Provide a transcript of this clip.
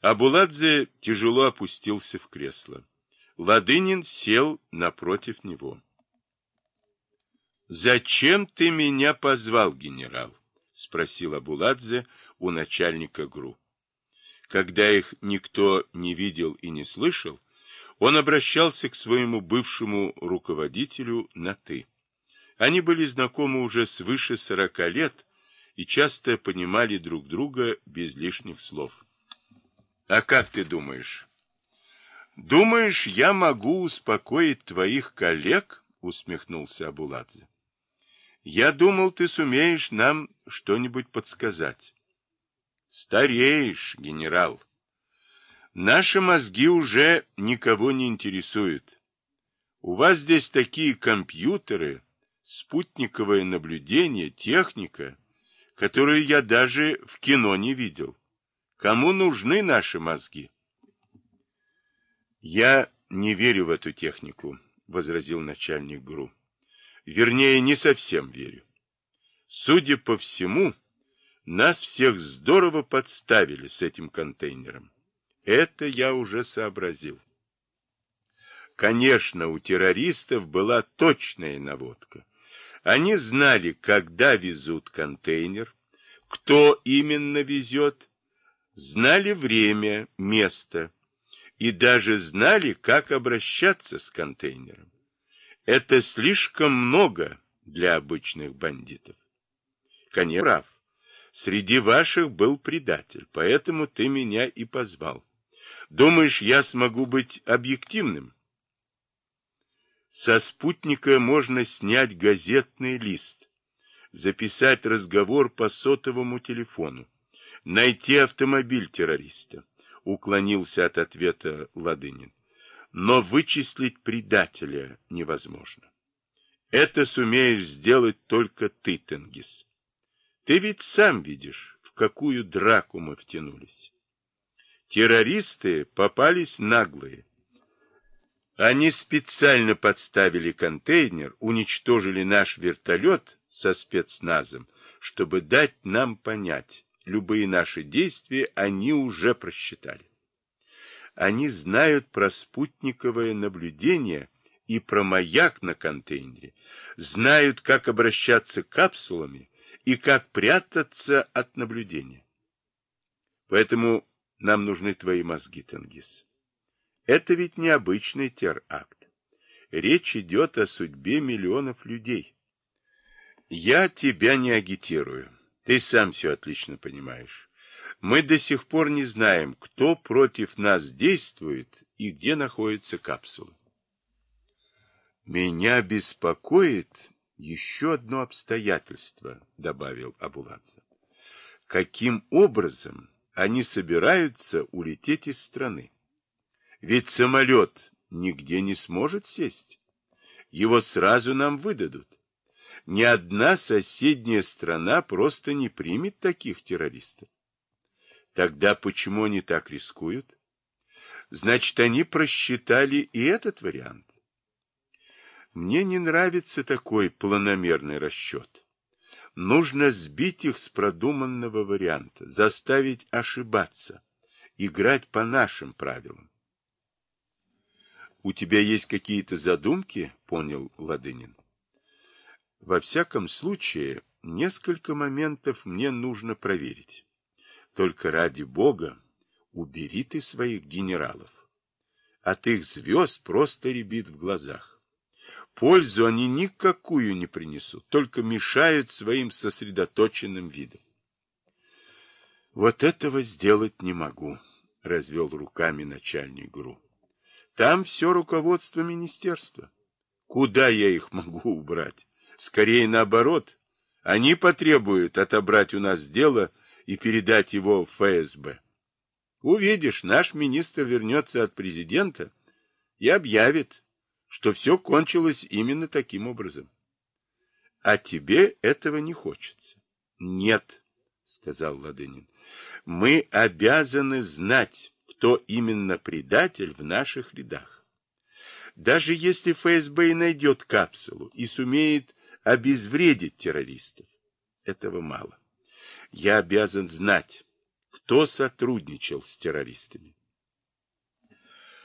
Абуладзе тяжело опустился в кресло. Ладынин сел напротив него. «Зачем ты меня позвал, генерал?» — спросил Абуладзе у начальника ГРУ. Когда их никто не видел и не слышал, он обращался к своему бывшему руководителю на «ты». Они были знакомы уже свыше сорока лет и часто понимали друг друга без лишних слов. А как ты думаешь? Думаешь, я могу успокоить твоих коллег? Усмехнулся Абуладзе. Я думал, ты сумеешь нам что-нибудь подсказать. Стареешь, генерал. Наши мозги уже никого не интересуют. У вас здесь такие компьютеры, спутниковое наблюдение, техника, которую я даже в кино не видел. Кому нужны наши мозги? Я не верю в эту технику, возразил начальник ГРУ. Вернее, не совсем верю. Судя по всему, нас всех здорово подставили с этим контейнером. Это я уже сообразил. Конечно, у террористов была точная наводка. Они знали, когда везут контейнер, кто именно везет, знали время, место и даже знали, как обращаться с контейнером. Это слишком много для обычных бандитов. Конечно, прав. Среди ваших был предатель, поэтому ты меня и позвал. Думаешь, я смогу быть объективным? Со спутника можно снять газетный лист, записать разговор по сотовому телефону, найти автомобиль террориста, уклонился от ответа Ладынин. Но вычислить предателя невозможно. Это сумеешь сделать только ты, Тенгиз. Ты ведь сам видишь, в какую драку мы втянулись. Террористы попались наглые. Они специально подставили контейнер, уничтожили наш вертолет со спецназом, чтобы дать нам понять, любые наши действия они уже просчитали. Они знают про спутниковое наблюдение и про маяк на контейнере, знают, как обращаться капсулами и как прятаться от наблюдения. Поэтому нам нужны твои мозги, Тенгиз. Это ведь необычный теракт. Речь идет о судьбе миллионов людей. Я тебя не агитирую. Ты сам все отлично понимаешь. Мы до сих пор не знаем, кто против нас действует и где находится капсула. Меня беспокоит еще одно обстоятельство, добавил Абуладзе. Каким образом они собираются улететь из страны? Ведь самолет нигде не сможет сесть. Его сразу нам выдадут ни одна соседняя страна просто не примет таких террористов. Тогда почему они так рискуют? Значит, они просчитали и этот вариант. Мне не нравится такой планомерный расчет. Нужно сбить их с продуманного варианта, заставить ошибаться, играть по нашим правилам. У тебя есть какие-то задумки, понял Ладынин. Во всяком случае, несколько моментов мне нужно проверить. Только ради бога, убери ты своих генералов. От их звезд просто рябит в глазах. Пользу они никакую не принесут, только мешают своим сосредоточенным видом. Вот этого сделать не могу, развел руками начальник ГРУ. Там все руководство министерства. Куда я их могу убрать? Скорее наоборот, они потребуют отобрать у нас дело и передать его в ФСБ. Увидишь, наш министр вернется от президента и объявит, что все кончилось именно таким образом. А тебе этого не хочется. Нет, сказал Ладынин. Мы обязаны знать, кто именно предатель в наших рядах. Даже если ФСБ и найдет капсулу и сумеет обезвредить террористов. Этого мало. Я обязан знать, кто сотрудничал с террористами.